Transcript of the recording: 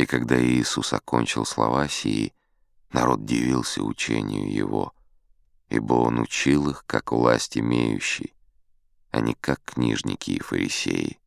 И когда Иисус окончил слова сии, народ дивился учению Его, ибо Он учил их, как власть имеющий, а не как книжники и фарисеи.